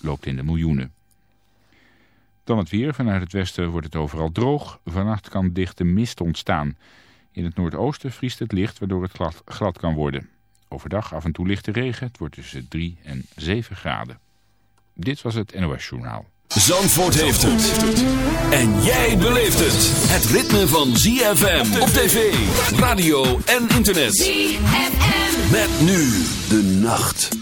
loopt in de miljoenen. Dan het weer. Vanuit het westen wordt het overal droog. Vannacht kan dichte mist ontstaan. In het noordoosten vriest het licht waardoor het glad, glad kan worden. Overdag af en toe lichte regen. Het wordt tussen 3 en 7 graden. Dit was het NOS Journaal. Zandvoort heeft het. En jij beleeft het. Het ritme van ZFM op tv, radio en internet. ZFM. Met nu de nacht.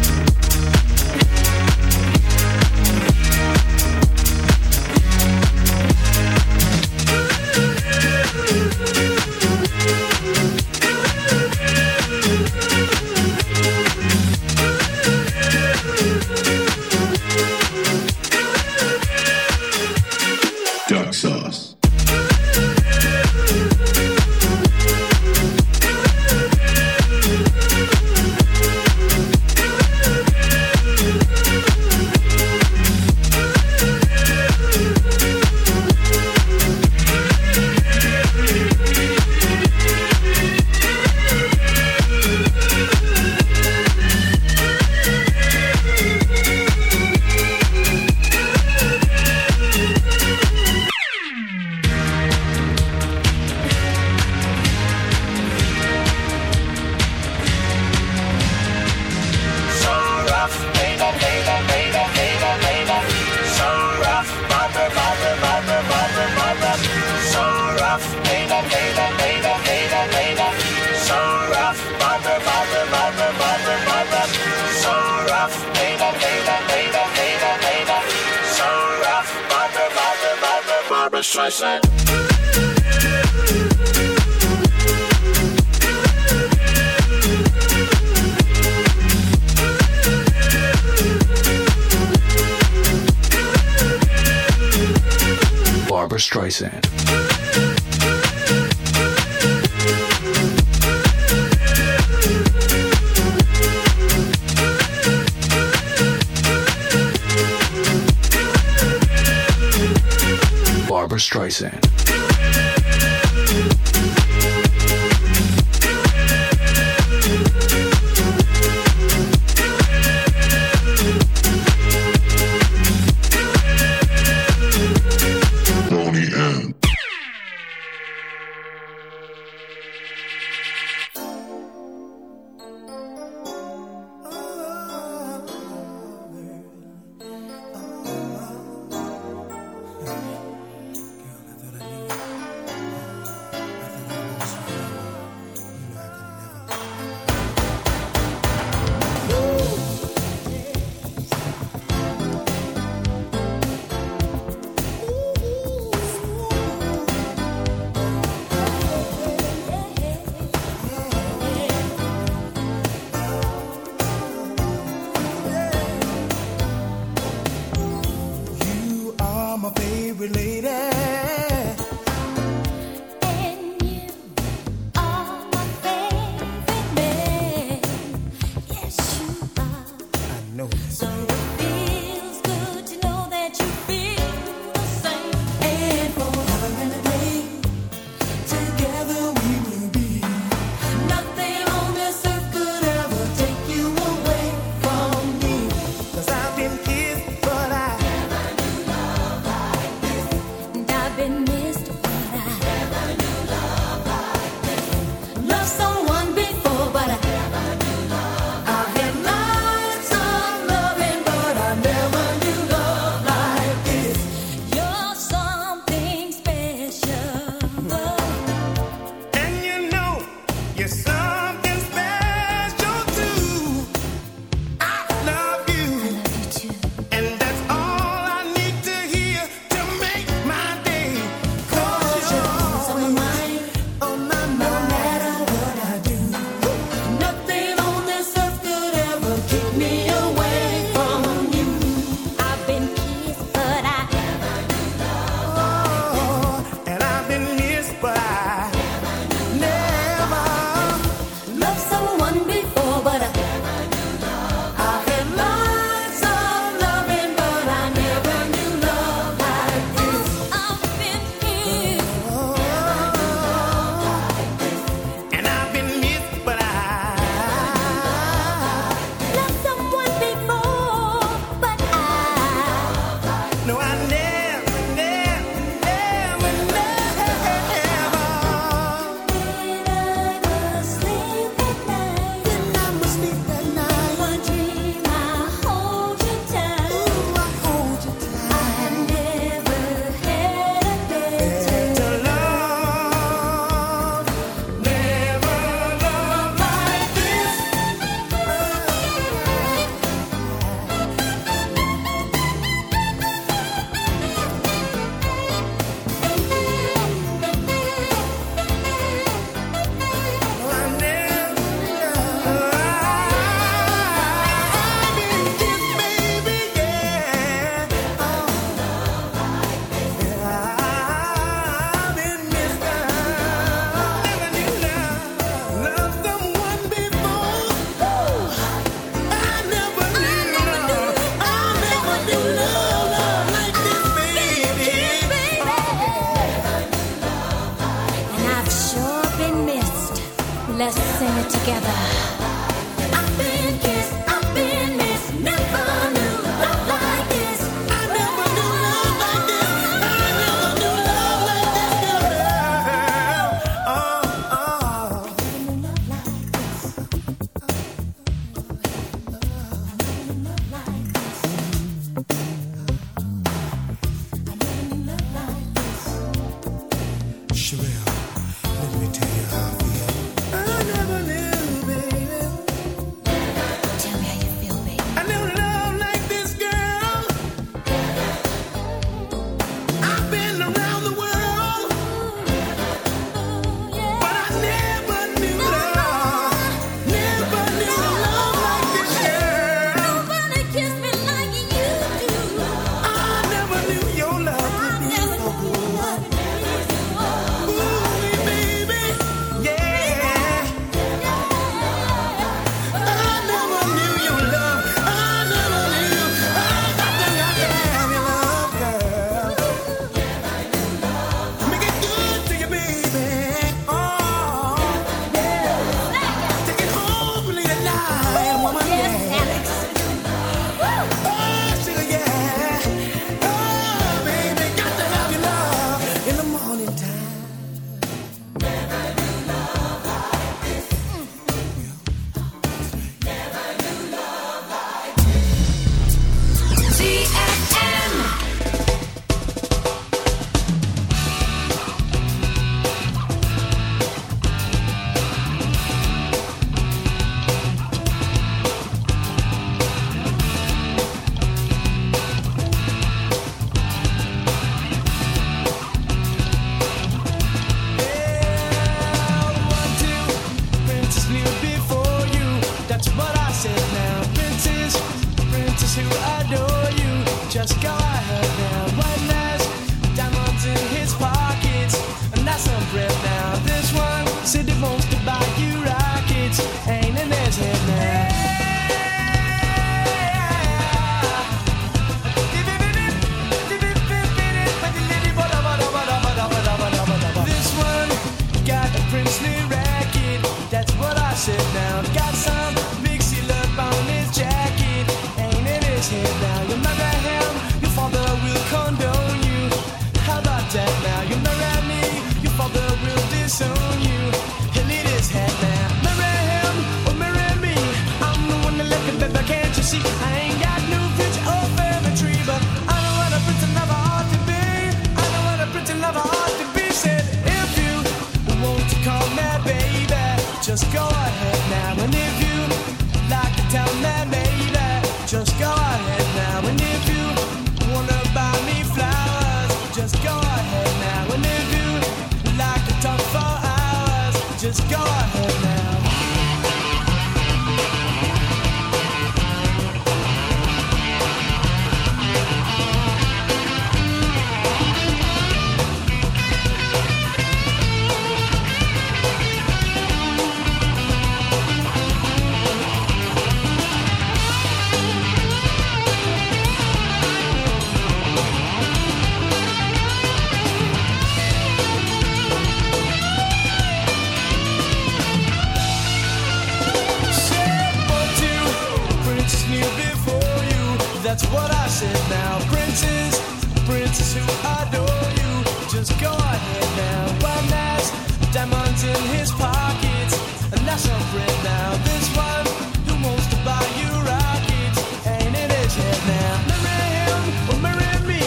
that's what I said now. Princess, princess who adore you. Just go ahead now. One has diamonds in his pockets, and that's a friend now. This one who wants to buy you rockets, ain't in his head now. Marry him or marry me.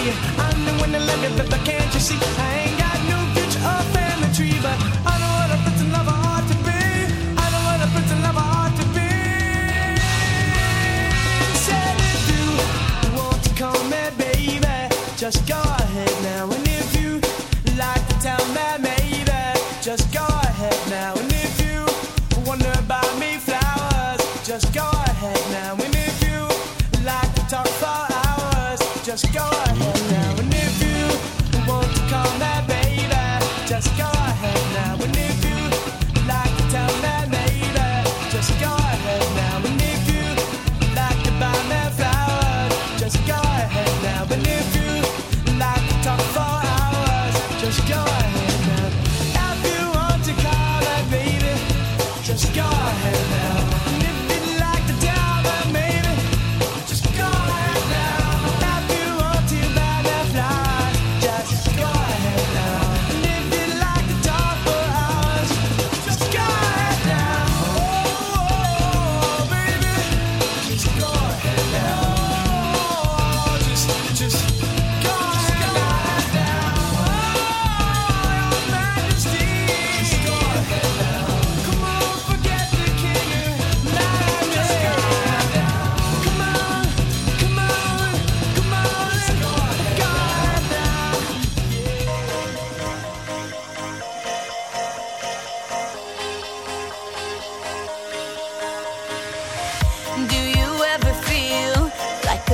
I'm the one to love you, but can't you see? Just go ahead.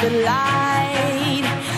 the light.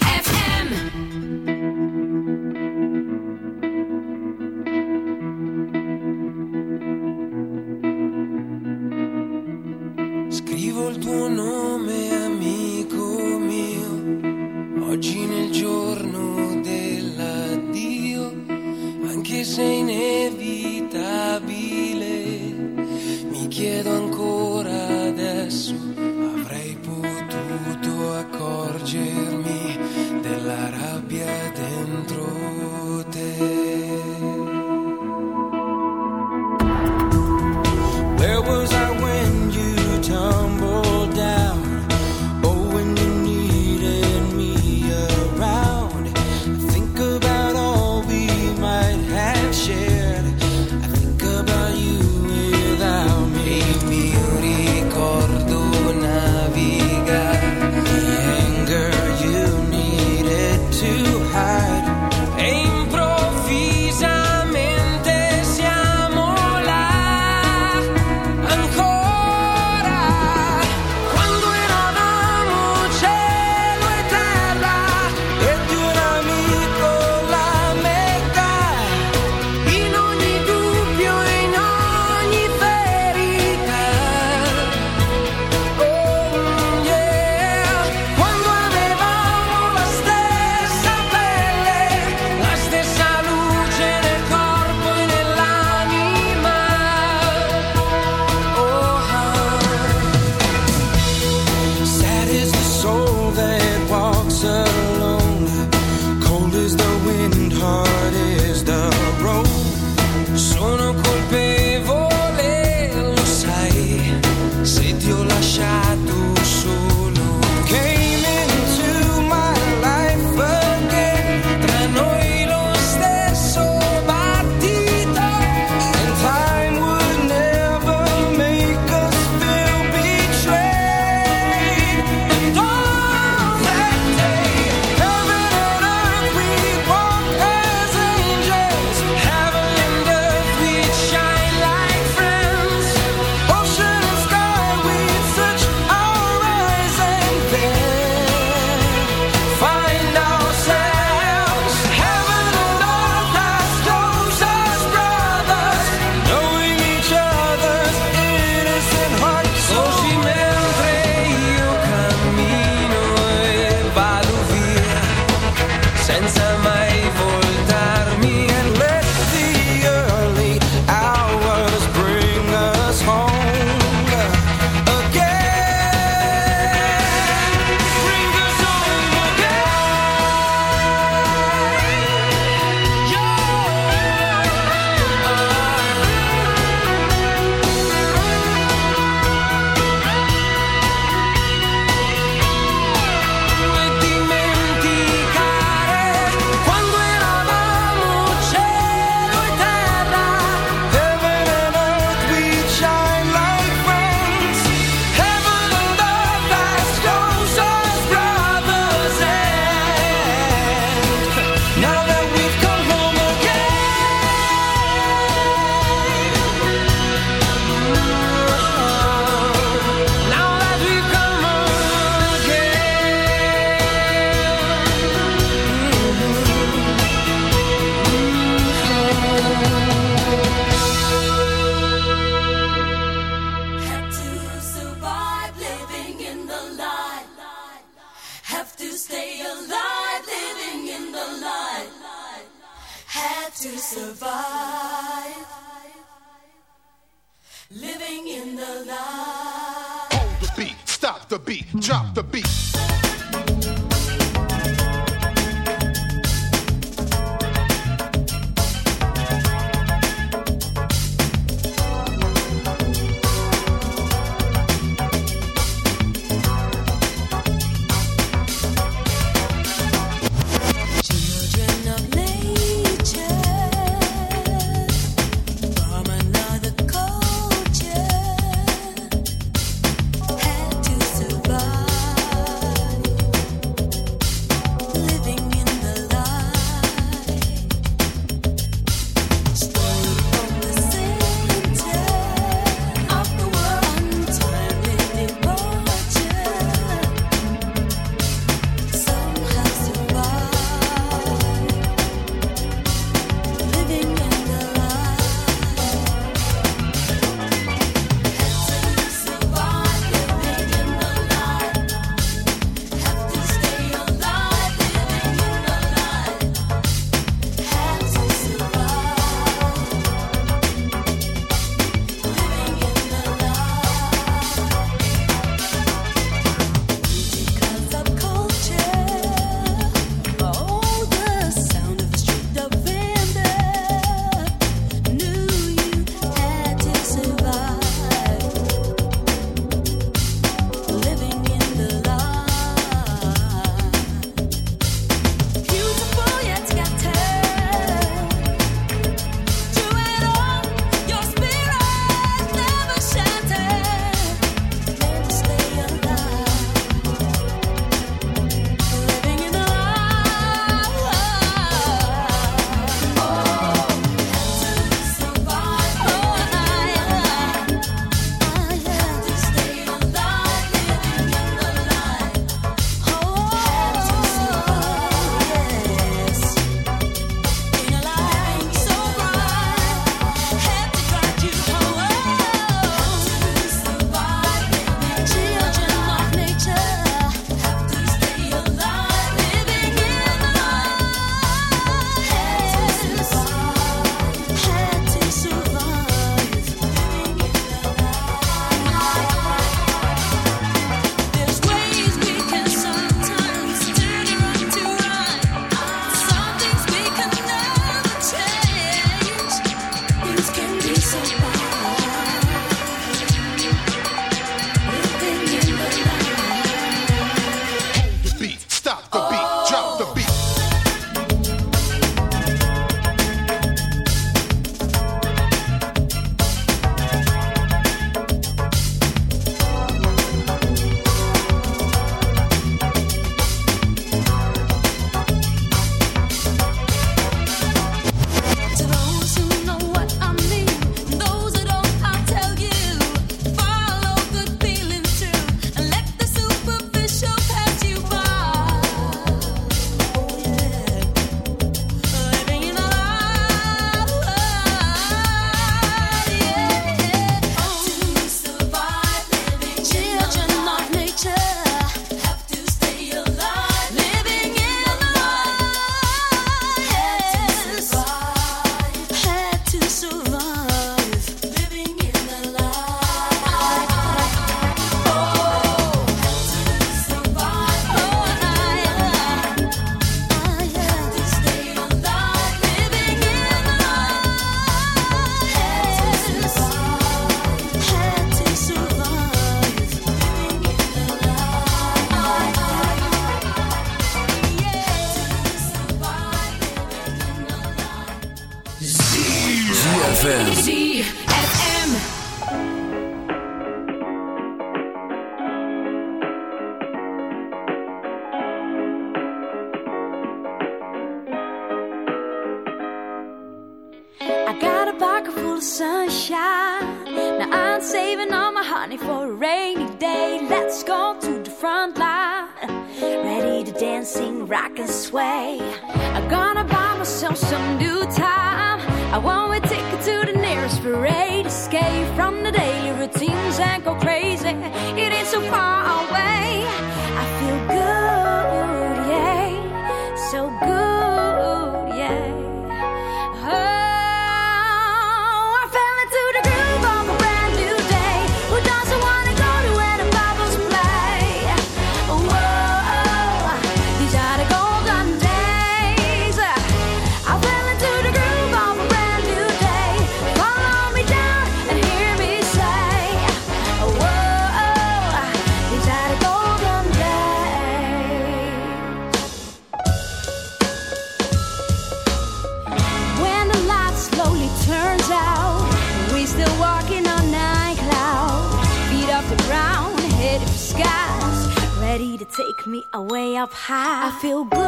feel good,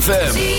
ZFM.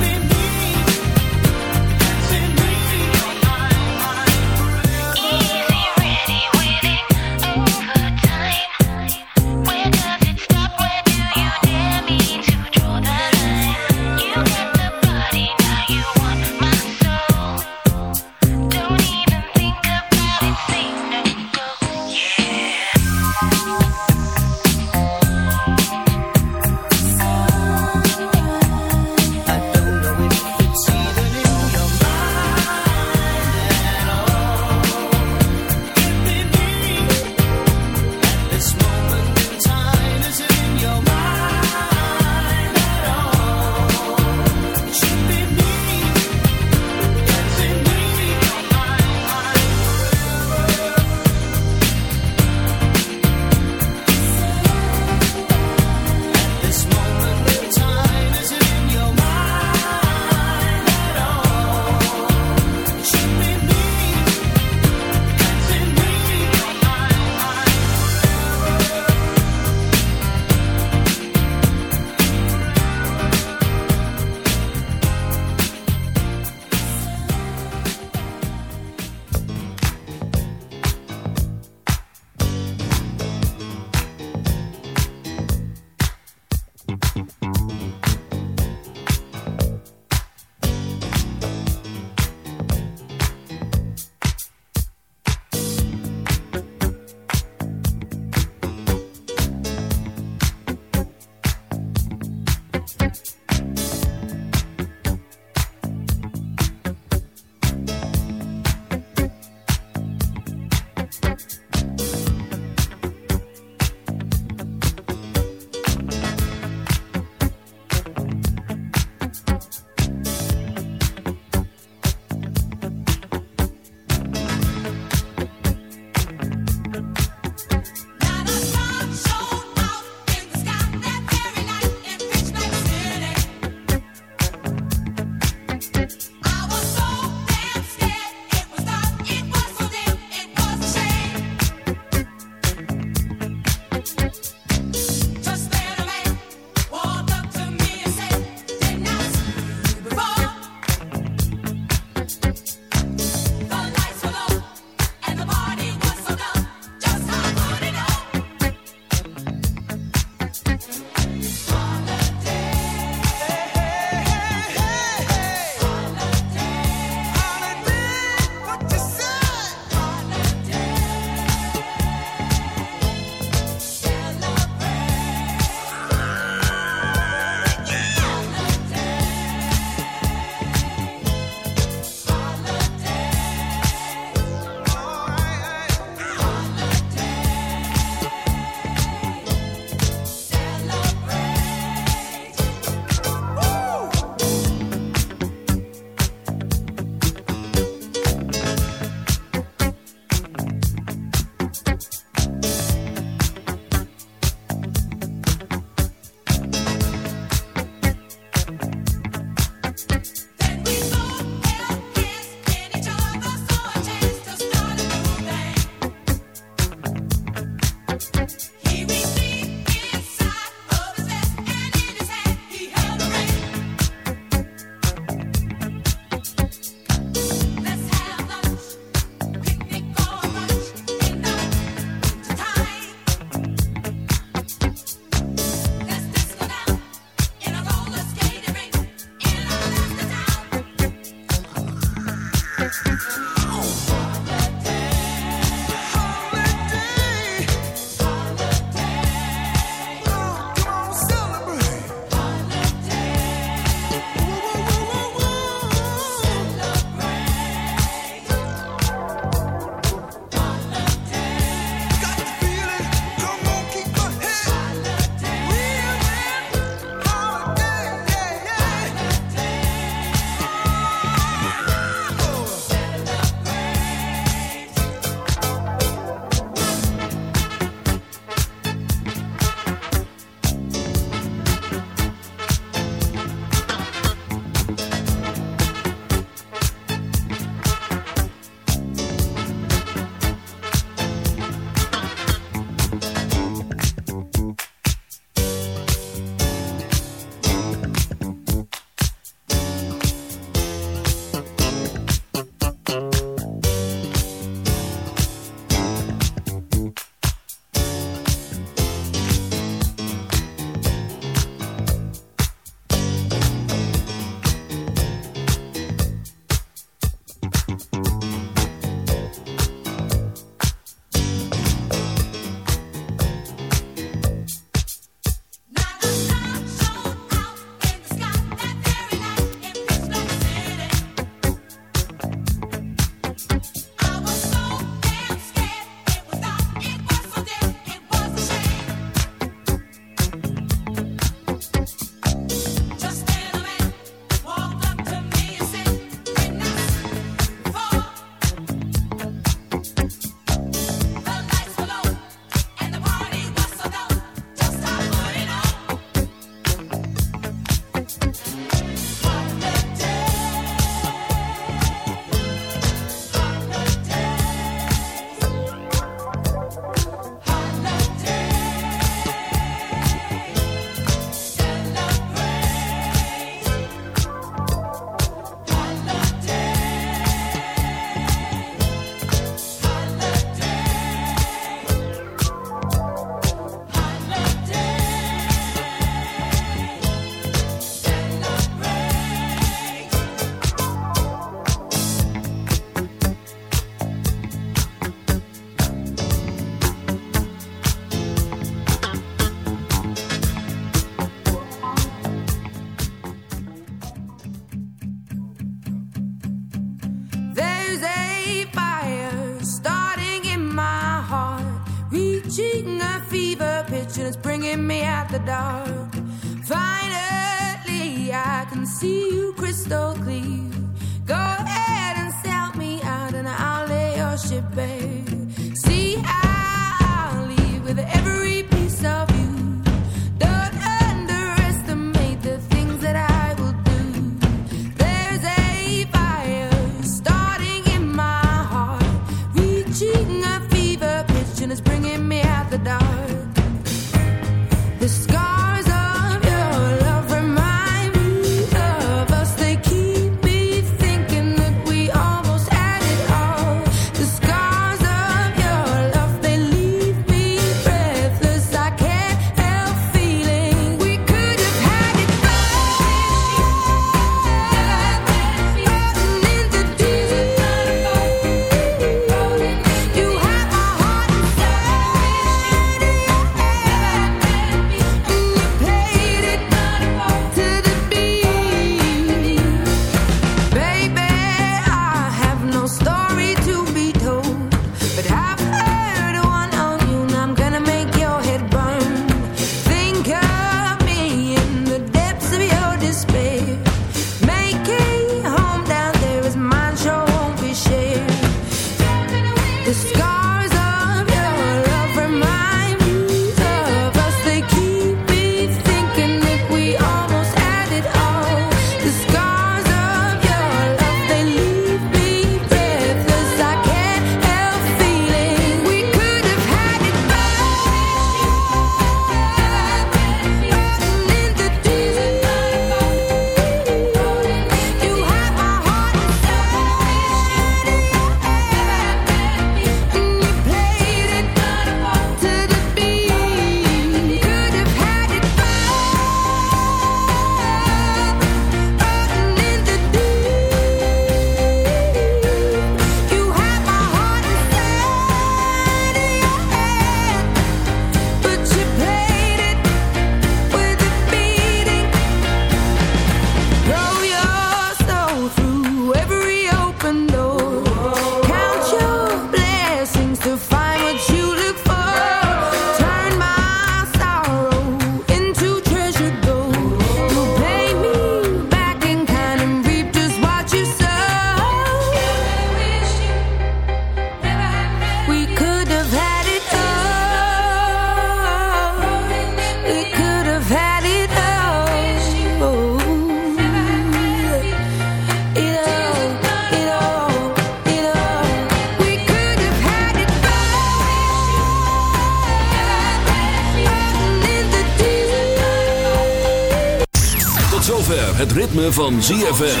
Van ZFM.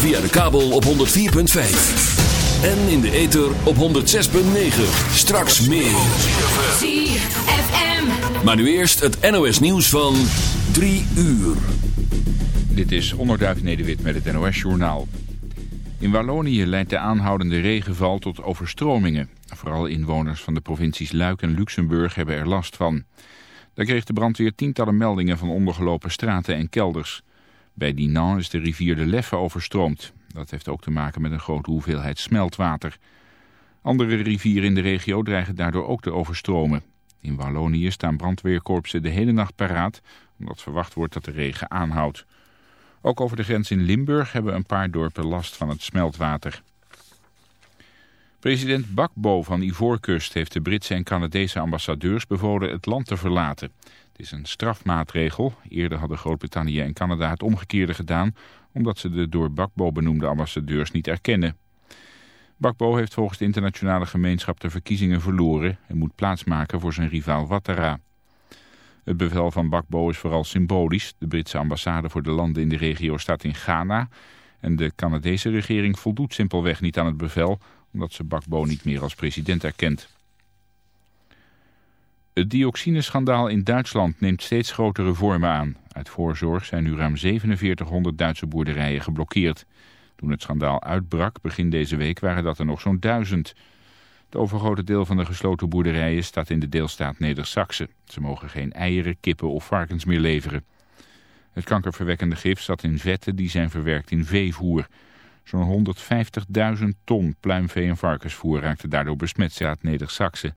Via de kabel op 104.5. En in de ether op 106.9. Straks meer. ZFM. Maar nu eerst het NOS nieuws van 3 uur. Dit is Onderduif Nederwit met het NOS-journaal. In Wallonië leidt de aanhoudende regenval tot overstromingen. Vooral inwoners van de provincies Luik en Luxemburg hebben er last van. Daar kreeg de brandweer tientallen meldingen van ondergelopen straten en kelders. Bij Dinan is de rivier de Leffe overstroomd. Dat heeft ook te maken met een grote hoeveelheid smeltwater. Andere rivieren in de regio dreigen daardoor ook te overstromen. In Wallonië staan brandweerkorpsen de hele nacht paraat... omdat verwacht wordt dat de regen aanhoudt. Ook over de grens in Limburg hebben een paar dorpen last van het smeltwater. President Bakbo van Ivoorkust heeft de Britse en Canadese ambassadeurs bevolen het land te verlaten. Het is een strafmaatregel. Eerder hadden Groot-Brittannië en Canada het omgekeerde gedaan... omdat ze de door Bakbo benoemde ambassadeurs niet erkennen. Bakbo heeft volgens de internationale gemeenschap de verkiezingen verloren... en moet plaatsmaken voor zijn rivaal Ouattara. Het bevel van Bakbo is vooral symbolisch. De Britse ambassade voor de landen in de regio staat in Ghana... en de Canadese regering voldoet simpelweg niet aan het bevel... omdat ze Bakbo niet meer als president erkent. Het dioxineschandaal in Duitsland neemt steeds grotere vormen aan. Uit voorzorg zijn nu ruim 4700 Duitse boerderijen geblokkeerd. Toen het schandaal uitbrak begin deze week waren dat er nog zo'n duizend. Het overgrote deel van de gesloten boerderijen staat in de deelstaat Neder-Saxe. Ze mogen geen eieren, kippen of varkens meer leveren. Het kankerverwekkende gif zat in vetten die zijn verwerkt in veevoer. Zo'n 150.000 ton pluimvee en varkensvoer raakte daardoor besmet, staat Neder-Saxe.